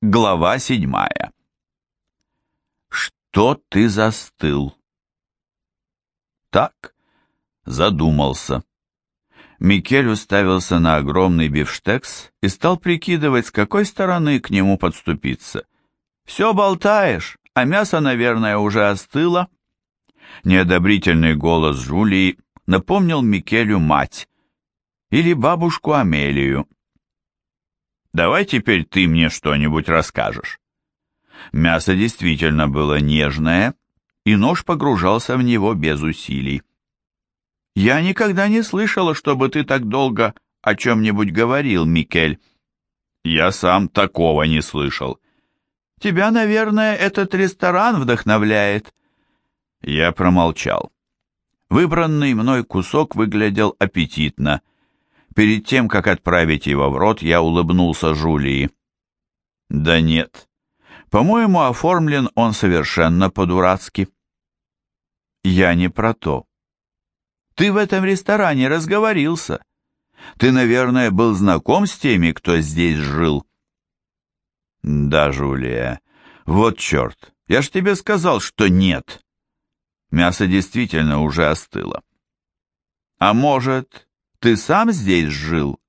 Глава седьмая. Что ты застыл? Так, задумался. Микель уставился на огромный бифштекс и стал прикидывать, с какой стороны к нему подступиться. «Все болтаешь, а мясо, наверное, уже остыло». Неодобрительный голос Жулии напомнил Микелю мать или бабушку Амелию. Давай теперь ты мне что-нибудь расскажешь. Мясо действительно было нежное, и нож погружался в него без усилий. Я никогда не слышала, чтобы ты так долго о чем-нибудь говорил, Микель. Я сам такого не слышал. Тебя, наверное, этот ресторан вдохновляет. Я промолчал. Выбранный мной кусок выглядел аппетитно — Перед тем, как отправить его в рот, я улыбнулся Жулии. Да нет. По-моему, оформлен он совершенно по-дурацки. Я не про то. Ты в этом ресторане разговорился. Ты, наверное, был знаком с теми, кто здесь жил. Да, Жулия, вот черт, я ж тебе сказал, что нет. Мясо действительно уже остыло. А может, ты сам здесь жил?»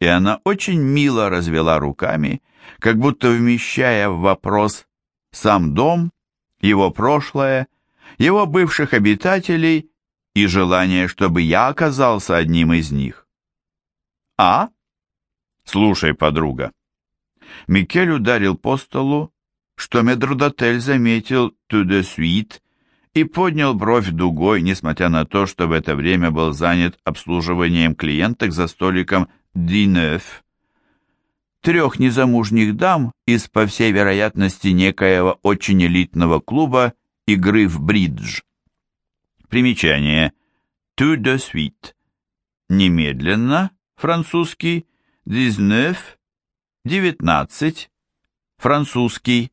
И она очень мило развела руками, как будто вмещая в вопрос сам дом, его прошлое, его бывших обитателей и желание, чтобы я оказался одним из них. «А?» «Слушай, подруга». Микель ударил по столу, что медрдотель заметил «tout de suite» и поднял бровь дугой, несмотря на то, что в это время был занят обслуживанием клиенток за столиком «Динеф». Трех незамужних дам из, по всей вероятности, некоего очень элитного клуба игры в бридж. Примечание. «Tout de suite». Немедленно, французский, «dix-neuf», «девятнадцать», французский,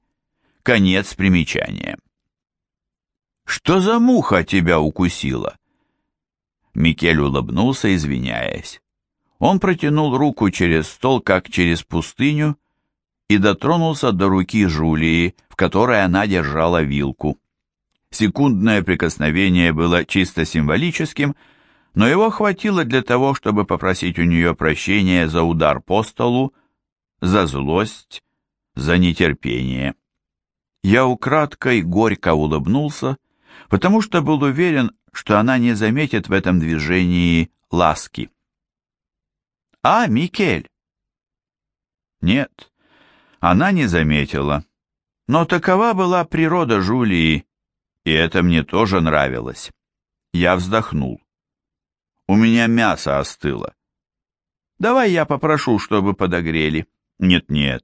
конец примечания. Что за муха тебя укусила?» Микель улыбнулся, извиняясь. Он протянул руку через стол, как через пустыню, и дотронулся до руки Жулии, в которой она держала вилку. Секундное прикосновение было чисто символическим, но его хватило для того, чтобы попросить у нее прощения за удар по столу, за злость, за нетерпение. Я украдкой горько улыбнулся, потому что был уверен, что она не заметит в этом движении ласки. «А, Микель!» Нет, она не заметила. Но такова была природа Жулии, и это мне тоже нравилось. Я вздохнул. У меня мясо остыло. Давай я попрошу, чтобы подогрели. Нет-нет,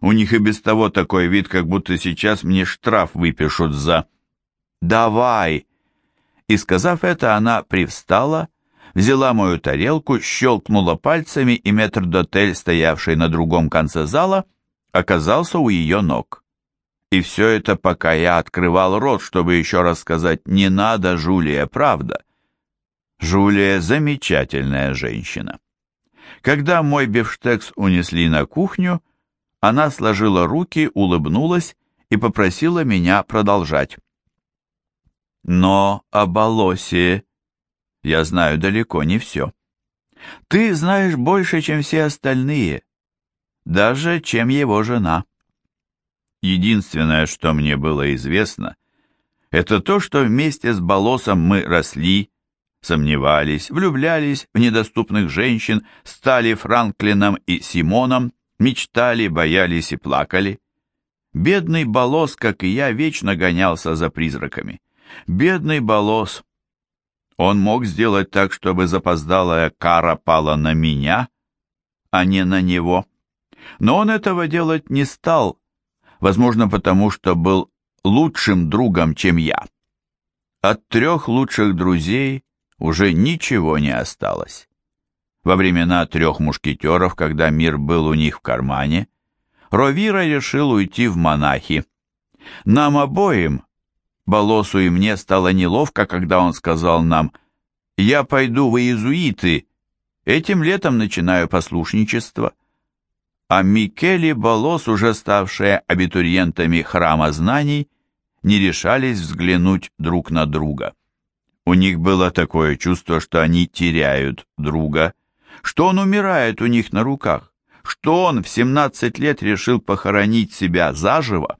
у них и без того такой вид, как будто сейчас мне штраф выпишут за... «Давай!» И, сказав это, она привстала, взяла мою тарелку, щелкнула пальцами, и метрдотель, стоявший на другом конце зала, оказался у ее ног. И все это, пока я открывал рот, чтобы еще раз сказать «Не надо, Жулия, правда». Жулия замечательная женщина. Когда мой бифштекс унесли на кухню, она сложила руки, улыбнулась и попросила меня продолжать. Но о Болосе я знаю далеко не все. Ты знаешь больше, чем все остальные, даже чем его жена. Единственное, что мне было известно, это то, что вместе с Болосом мы росли, сомневались, влюблялись в недоступных женщин, стали Франклином и Симоном, мечтали, боялись и плакали. Бедный Болос, как и я, вечно гонялся за призраками. Бедный Болос. Он мог сделать так, чтобы запоздалая кара пала на меня, а не на него. Но он этого делать не стал, возможно, потому что был лучшим другом, чем я. От трех лучших друзей уже ничего не осталось. Во времена трех мушкетеров, когда мир был у них в кармане, Ровира решил уйти в монахи. Нам обоим, Болосу и мне стало неловко, когда он сказал нам «Я пойду в иезуиты, этим летом начинаю послушничество». а Микеле Болос, уже ставшие абитуриентами храма знаний, не решались взглянуть друг на друга. У них было такое чувство, что они теряют друга, что он умирает у них на руках, что он в 17 лет решил похоронить себя заживо,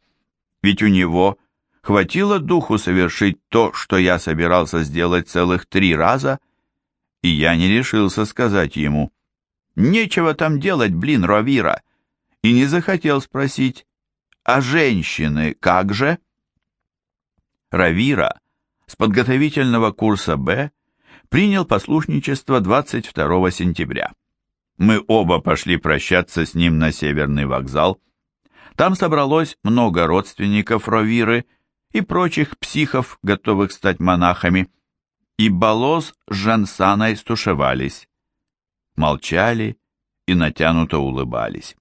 ведь у него хватило духу совершить то, что я собирался сделать целых три раза, и я не решился сказать ему, «Нечего там делать, блин, Ровира», и не захотел спросить, «А женщины как же?» Равира с подготовительного курса «Б» принял послушничество 22 сентября. Мы оба пошли прощаться с ним на Северный вокзал. Там собралось много родственников Ровиры и прочих психов, готовых стать монахами, и Болос с Жансаной стушевались. Молчали и натянуто улыбались.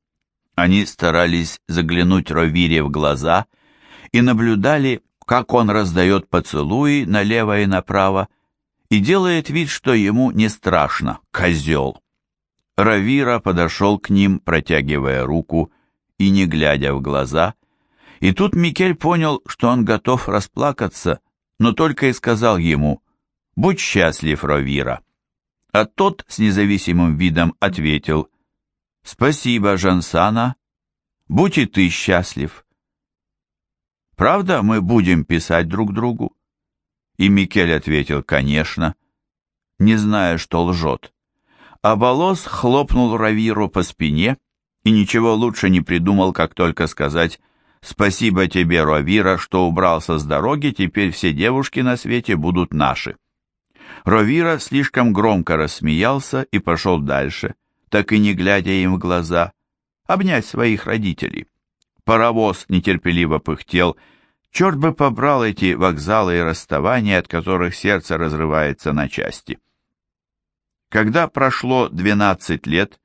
Они старались заглянуть Ровире в глаза и наблюдали, как он раздает поцелуи налево и направо и делает вид, что ему не страшно, козел. Равира подошел к ним, протягивая руку и не глядя в глаза, и тут Микель понял, что он готов расплакаться, но только и сказал ему «Будь счастлив, Равира». А тот с независимым видом ответил «Спасибо, Жансана, будь и ты счастлив». Правда, мы будем писать друг другу? И Микель ответил, конечно, не зная, что лжет. А Болос хлопнул Равиру по спине и ничего лучше не придумал, как только сказать «Спасибо тебе, Равира, что убрался с дороги, теперь все девушки на свете будут наши». Ровира слишком громко рассмеялся и пошел дальше, так и не глядя им в глаза, обнять своих родителей. Паровоз нетерпеливо пыхтел. Черт бы побрал эти вокзалы и расставания, от которых сердце разрывается на части. Когда прошло 12 лет,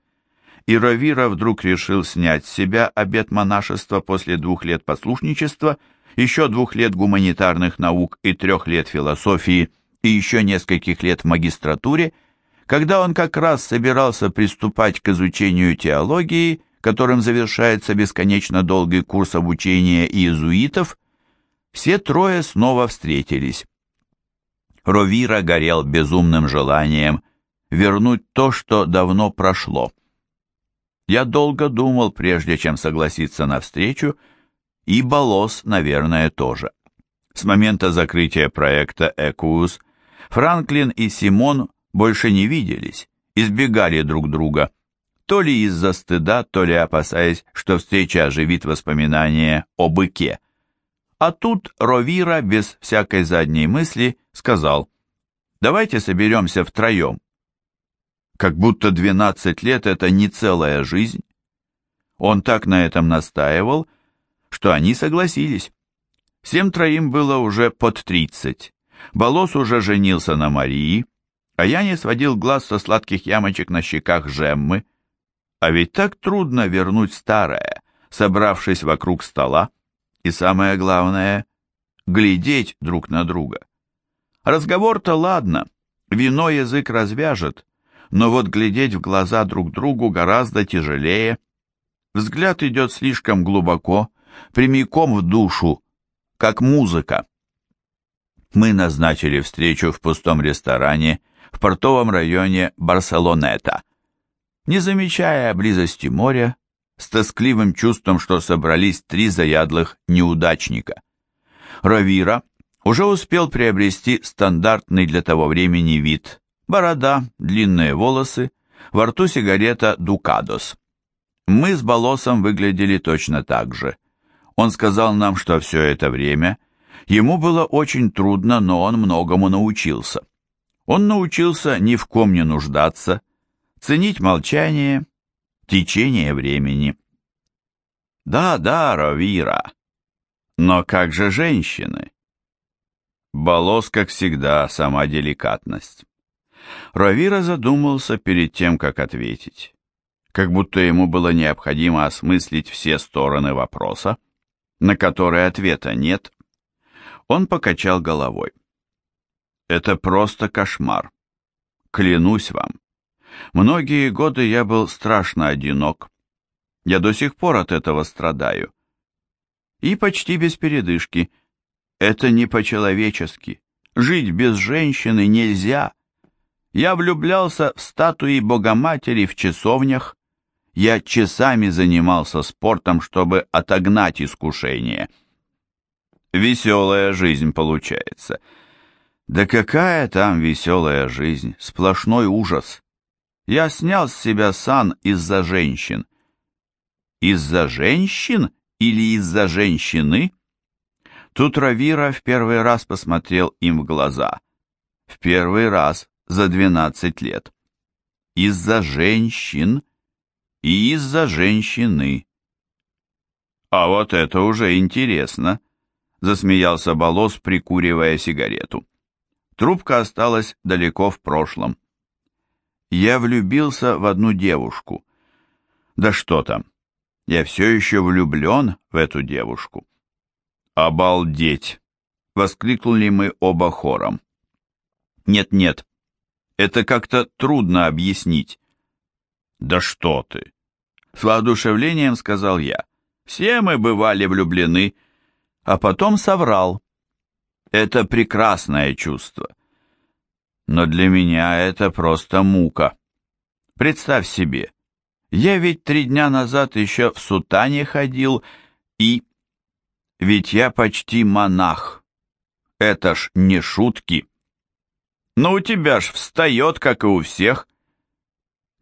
и Ровира вдруг решил снять с себя обет монашества после двух лет послушничества, еще двух лет гуманитарных наук и трех лет философии и еще нескольких лет в магистратуре, когда он как раз собирался приступать к изучению теологии, которым завершается бесконечно долгий курс обучения иезуитов, все трое снова встретились. Ровира горел безумным желанием вернуть то, что давно прошло. Я долго думал, прежде чем согласиться на встречу, и Болос, наверное, тоже. С момента закрытия проекта «Экуус» Франклин и Симон больше не виделись, избегали друг друга – то ли из-за стыда, то ли опасаясь, что встреча оживит воспоминания о быке. А тут Ровира, без всякой задней мысли, сказал, «Давайте соберемся втроем». Как будто 12 лет — это не целая жизнь. Он так на этом настаивал, что они согласились. Всем троим было уже под 30. Болос уже женился на Марии, а я не сводил глаз со сладких ямочек на щеках Жеммы, а ведь так трудно вернуть старое, собравшись вокруг стола, и самое главное — глядеть друг на друга. Разговор-то ладно, вино язык развяжет, но вот глядеть в глаза друг другу гораздо тяжелее. Взгляд идет слишком глубоко, прямиком в душу, как музыка. Мы назначили встречу в пустом ресторане в портовом районе Барселонета не замечая близости моря, с тоскливым чувством, что собрались три заядлых неудачника. Равира уже успел приобрести стандартный для того времени вид. Борода, длинные волосы, во рту сигарета «Дукадос». Мы с Болосом выглядели точно так же. Он сказал нам, что все это время ему было очень трудно, но он многому научился. Он научился ни в ком не нуждаться, ценить молчание, течение времени. Да, да, Ровира, но как же женщины? Болос, как всегда, сама деликатность. Ровира задумался перед тем, как ответить. Как будто ему было необходимо осмыслить все стороны вопроса, на который ответа нет. Он покачал головой. Это просто кошмар. Клянусь вам. Многие годы я был страшно одинок. Я до сих пор от этого страдаю. И почти без передышки. Это не по-человечески. Жить без женщины нельзя. Я влюблялся в статуи Богоматери в часовнях. Я часами занимался спортом, чтобы отогнать искушение. Веселая жизнь получается. Да какая там веселая жизнь, сплошной ужас. Я снял с себя сан из-за женщин. Из-за женщин или из-за женщины? Тут Равира в первый раз посмотрел им в глаза. В первый раз за двенадцать лет. Из-за женщин и из-за женщины. А вот это уже интересно, засмеялся Болос, прикуривая сигарету. Трубка осталась далеко в прошлом. Я влюбился в одну девушку. Да что там, я все еще влюблен в эту девушку. Обалдеть! Воскликнули мы оба хором. Нет-нет, это как-то трудно объяснить. Да что ты! С воодушевлением сказал я. Все мы бывали влюблены, а потом соврал. Это прекрасное чувство но для меня это просто мука. Представь себе, я ведь три дня назад еще в сутане ходил и... Ведь я почти монах. Это ж не шутки. Но у тебя ж встает, как и у всех.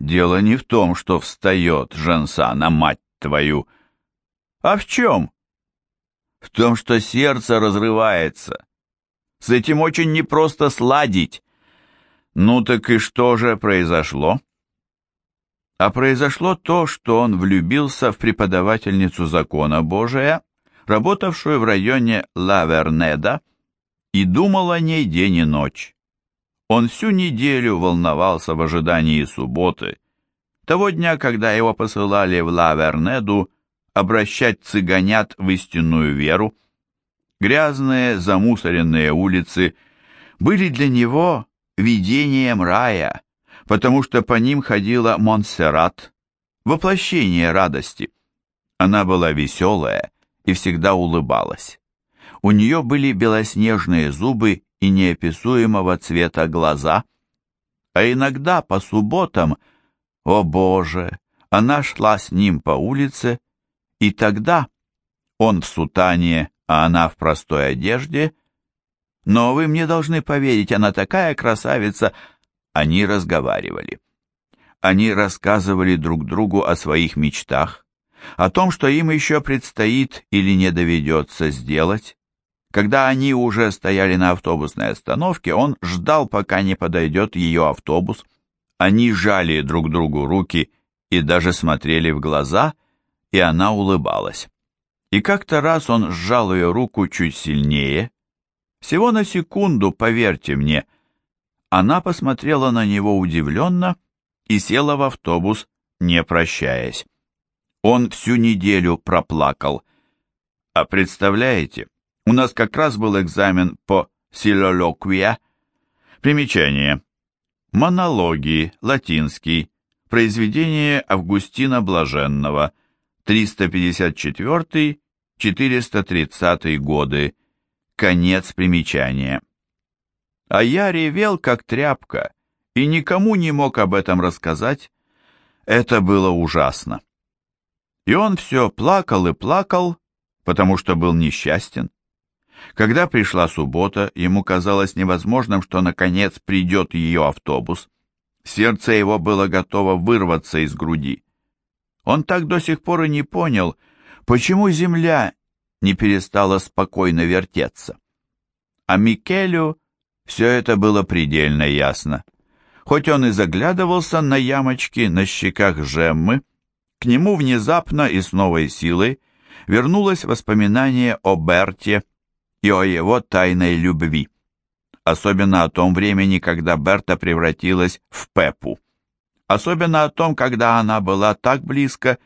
Дело не в том, что встает, Жансана, мать твою. А в чем? В том, что сердце разрывается. С этим очень непросто сладить. Ну так и что же произошло? А произошло то, что он влюбился в преподавательницу закона Божия, работавшую в районе Лавернеда, и думал о ней день и ночь. Он всю неделю волновался в ожидании субботы, того дня, когда его посылали в Лавернеду обращать цыганят в истинную веру. Грязные, замусоренные улицы были для него видением рая, потому что по ним ходила Монсеррат, воплощение радости. Она была веселая и всегда улыбалась. У нее были белоснежные зубы и неописуемого цвета глаза, а иногда по субботам, о боже, она шла с ним по улице, и тогда он в сутане, а она в простой одежде – но вы мне должны поверить, она такая красавица. Они разговаривали. Они рассказывали друг другу о своих мечтах, о том, что им еще предстоит или не доведется сделать. Когда они уже стояли на автобусной остановке, он ждал, пока не подойдет ее автобус. Они жали друг другу руки и даже смотрели в глаза, и она улыбалась. И как-то раз он сжал ее руку чуть сильнее, всего на секунду, поверьте мне. Она посмотрела на него удивленно и села в автобус, не прощаясь. Он всю неделю проплакал. А представляете, у нас как раз был экзамен по силолоквия. Примечание. Монологи, латинский, произведение Августина Блаженного, 354-430 годы, Конец примечания. А я ревел, как тряпка, и никому не мог об этом рассказать. Это было ужасно. И он все плакал и плакал, потому что был несчастен. Когда пришла суббота, ему казалось невозможным, что наконец придет ее автобус. Сердце его было готово вырваться из груди. Он так до сих пор и не понял, почему земля не перестала спокойно вертеться. А Микелю все это было предельно ясно. Хоть он и заглядывался на ямочки на щеках Жеммы, к нему внезапно и с новой силой вернулось воспоминание о Берте и о его тайной любви. Особенно о том времени, когда Берта превратилась в Пепу. Особенно о том, когда она была так близко,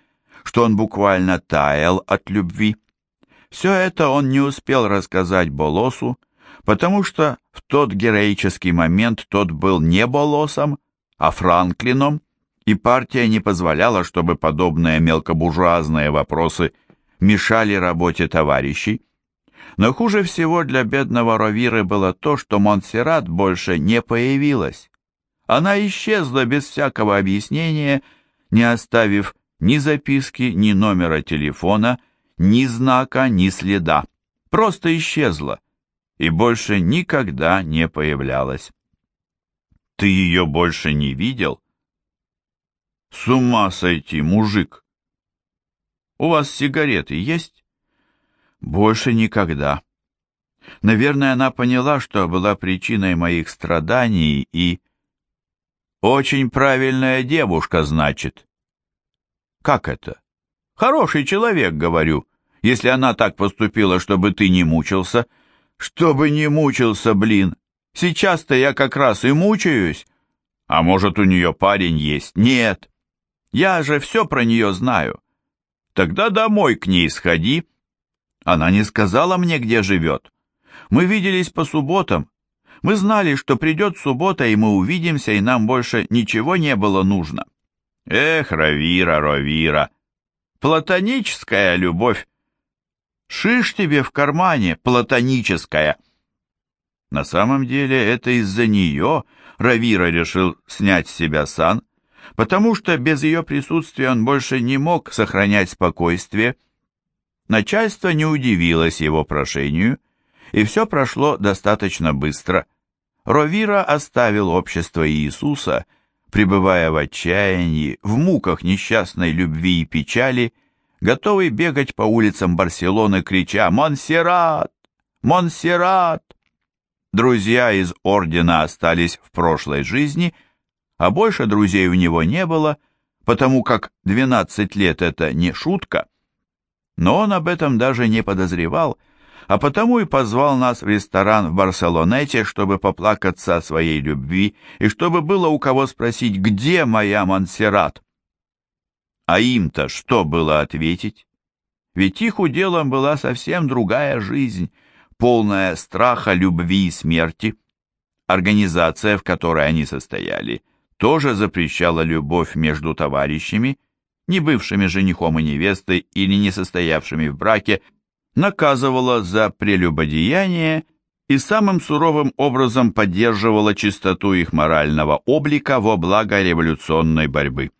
что он буквально таял от любви. Все это он не успел рассказать Болосу, потому что в тот героический момент тот был не Болосом, а Франклином, и партия не позволяла, чтобы подобные мелкобуржуазные вопросы мешали работе товарищей. Но хуже всего для бедного Ровиры было то, что Монсеррат больше не появилась. Она исчезла без всякого объяснения, не оставив ни записки, ни номера телефона, ни знака, ни следа. Просто исчезла и больше никогда не появлялась. Ты ее больше не видел? С ума сойти, мужик! У вас сигареты есть? Больше никогда. Наверное, она поняла, что была причиной моих страданий и... Очень правильная девушка, значит. Как это? Хороший человек, говорю. Если она так поступила, чтобы ты не мучился. Чтобы не мучился, блин. Сейчас-то я как раз и мучаюсь. А может, у нее парень есть? Нет. Я же все про нее знаю. Тогда домой к ней сходи. Она не сказала мне, где живет. Мы виделись по субботам. Мы знали, что придет суббота, и мы увидимся, и нам больше ничего не было нужно. Эх, Равира, Равира, платоническая любовь. Шиш тебе в кармане, платоническая. На самом деле это из-за нее Равира решил снять с себя сан, потому что без ее присутствия он больше не мог сохранять спокойствие. Начальство не удивилось его прошению, и все прошло достаточно быстро. Ровира оставил общество Иисуса, пребывая в отчаянии, в муках несчастной любви и печали, готовый бегать по улицам Барселоны, крича «Монсеррат! Монсеррат!». Друзья из ордена остались в прошлой жизни – а больше друзей у него не было, потому как 12 лет это не шутка. Но он об этом даже не подозревал, а потому и позвал нас в ресторан в Барселонете, чтобы поплакаться о своей любви и чтобы было у кого спросить, где моя Монсеррат. А им-то что было ответить? Ведь их уделом была совсем другая жизнь, полная страха, любви и смерти. Организация, в которой они состояли, тоже запрещала любовь между товарищами, не бывшими женихом и невестой или не состоявшими в браке, наказывала за прелюбодеяние и самым суровым образом поддерживала чистоту их морального облика во благо революционной борьбы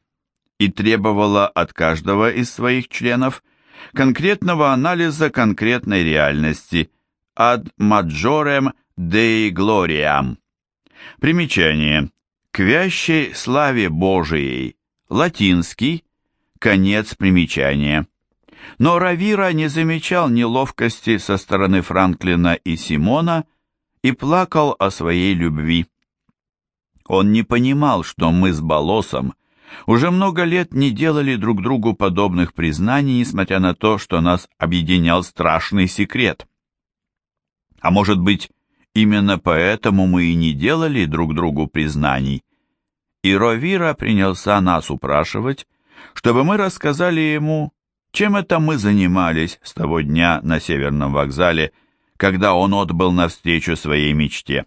и требовала от каждого из своих членов конкретного анализа конкретной реальности ad majorem dei gloriam. Примечание к вящей славе Божией, латинский, конец примечания. Но Равира не замечал неловкости со стороны Франклина и Симона и плакал о своей любви. Он не понимал, что мы с Болосом уже много лет не делали друг другу подобных признаний, несмотря на то, что нас объединял страшный секрет. А может быть, Именно поэтому мы и не делали друг другу признаний. И Ровира принялся нас упрашивать, чтобы мы рассказали ему, чем это мы занимались с того дня на Северном вокзале, когда он отбыл навстречу своей мечте.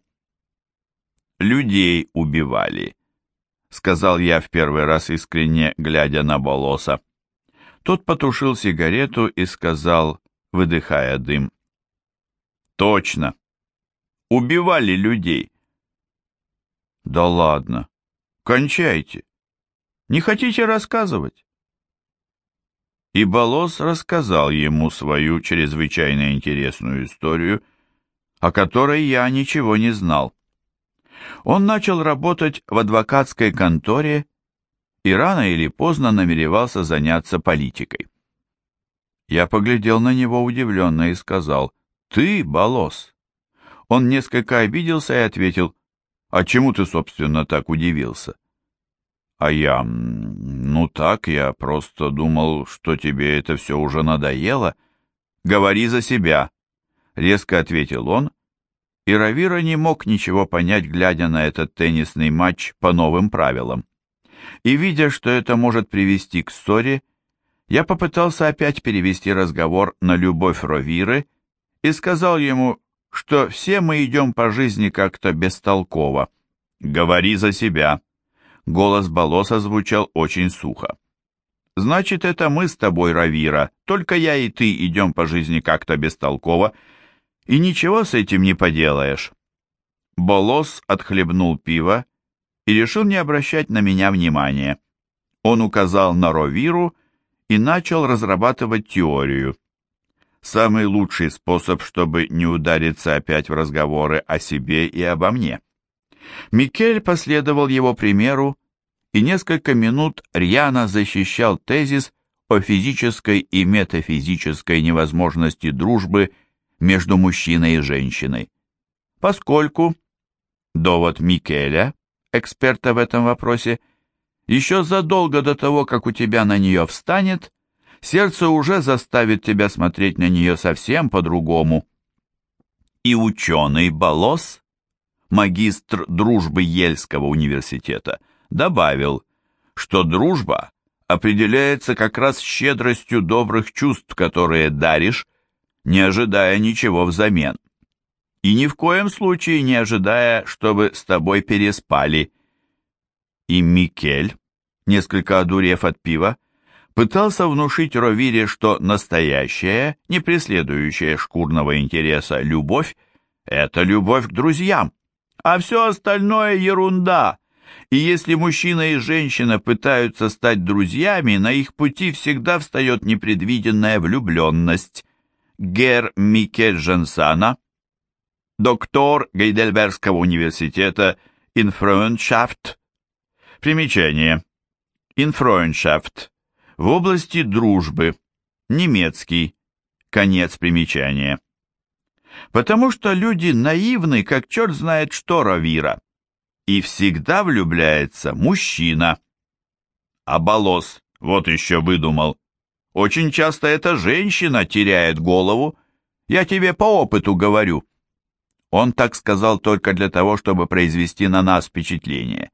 «Людей убивали», — сказал я в первый раз искренне, глядя на Болоса. Тот потушил сигарету и сказал, выдыхая дым, «Точно, убивали людей. Да ладно, кончайте. Не хотите рассказывать? И Болос рассказал ему свою чрезвычайно интересную историю, о которой я ничего не знал. Он начал работать в адвокатской конторе и рано или поздно намеревался заняться политикой. Я поглядел на него удивленно и сказал, «Ты, Болос, он несколько обиделся и ответил, «А чему ты, собственно, так удивился?» А я, ну так, я просто думал, что тебе это все уже надоело. Говори за себя, резко ответил он, и Равира не мог ничего понять, глядя на этот теннисный матч по новым правилам. И видя, что это может привести к ссоре, я попытался опять перевести разговор на любовь Равиры и сказал ему, что все мы идем по жизни как-то бестолково. Говори за себя. Голос Болоса звучал очень сухо. «Значит, это мы с тобой, Равира, только я и ты идем по жизни как-то бестолково, и ничего с этим не поделаешь». Болос отхлебнул пиво и решил не обращать на меня внимания. Он указал на Ровиру и начал разрабатывать теорию. Самый лучший способ, чтобы не удариться опять в разговоры о себе и обо мне. Микель последовал его примеру и несколько минут рьяно защищал тезис о физической и метафизической невозможности дружбы между мужчиной и женщиной. Поскольку, довод Микеля, эксперта в этом вопросе, еще задолго до того, как у тебя на нее встанет, сердце уже заставит тебя смотреть на нее совсем по-другому. И ученый Болос, магистр дружбы Ельского университета, добавил, что дружба определяется как раз щедростью добрых чувств, которые даришь, не ожидая ничего взамен. И ни в коем случае не ожидая, чтобы с тобой переспали – и Микель, несколько одурев от пива, пытался внушить Ровире, что настоящая, не преследующая шкурного интереса любовь – это любовь к друзьям, а все остальное – ерунда. И если мужчина и женщина пытаются стать друзьями, на их пути всегда встает непредвиденная влюбленность. Гер Микель Жансана, доктор Гейдельбергского университета «Инфруеншафт», Примечание. Инфроеншафт. В области дружбы. Немецкий. Конец примечания. Потому что люди наивны, как черт знает что, Равира. И всегда влюбляется мужчина. А Болос, вот еще выдумал. Очень часто эта женщина теряет голову. Я тебе по опыту говорю. Он так сказал только для того, чтобы произвести на нас впечатление.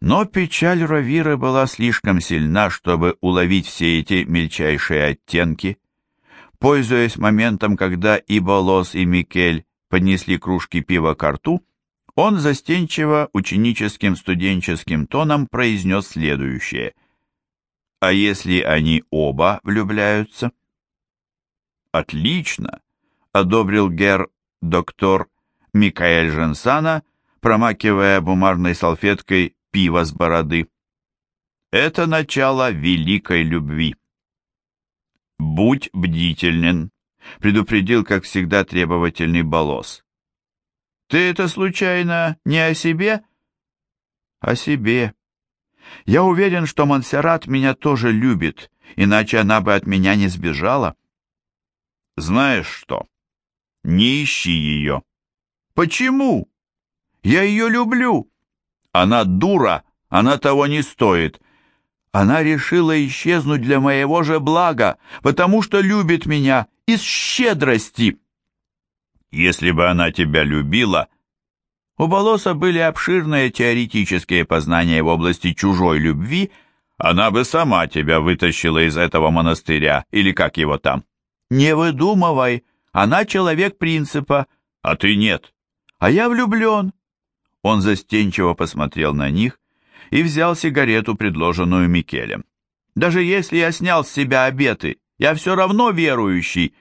Но печаль Ровиры была слишком сильна, чтобы уловить все эти мельчайшие оттенки. Пользуясь моментом, когда и Болос, и Микель поднесли кружки пива к рту, он застенчиво ученическим студенческим тоном произнес следующее. «А если они оба влюбляются?» «Отлично!» — одобрил гер доктор Микаэль Женсана, промакивая бумажной салфеткой пива с бороды. Это начало великой любви. «Будь бдителен», — предупредил, как всегда, требовательный Болос. «Ты это, случайно, не о себе?» «О себе. Я уверен, что Монсеррат меня тоже любит, иначе она бы от меня не сбежала». «Знаешь что? Не ищи ее». «Почему? Я ее люблю». Она дура, она того не стоит. Она решила исчезнуть для моего же блага, потому что любит меня из щедрости. Если бы она тебя любила... У Болоса были обширные теоретические познания в области чужой любви, она бы сама тебя вытащила из этого монастыря, или как его там. Не выдумывай, она человек принципа, а ты нет. А я влюблен, он застенчиво посмотрел на них и взял сигарету, предложенную Микелем. «Даже если я снял с себя обеты, я все равно верующий».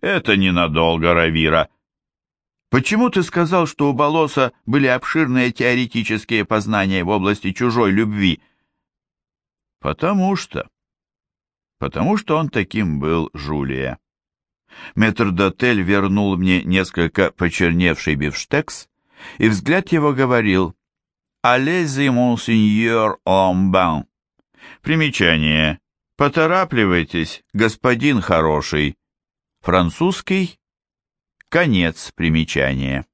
«Это ненадолго, Равира». «Почему ты сказал, что у Болоса были обширные теоретические познания в области чужой любви?» «Потому что...» «Потому что он таким был, Жулия». Метрдотель вернул мне несколько почерневший бифштекс, и взгляд его говорил «Алези, монсеньор Ламбан». Примечание. «Поторапливайтесь, господин хороший». Французский. Конец примечания.